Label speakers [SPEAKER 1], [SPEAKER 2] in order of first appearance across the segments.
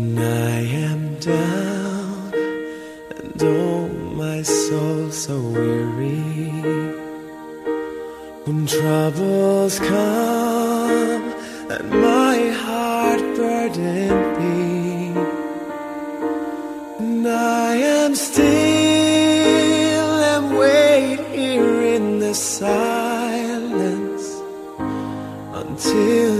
[SPEAKER 1] When I am down and oh my soul so weary, when troubles come and my heart burden be, and I am still and wait here in the silence until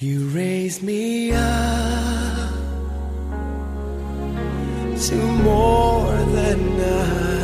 [SPEAKER 1] You raise me up to more than I.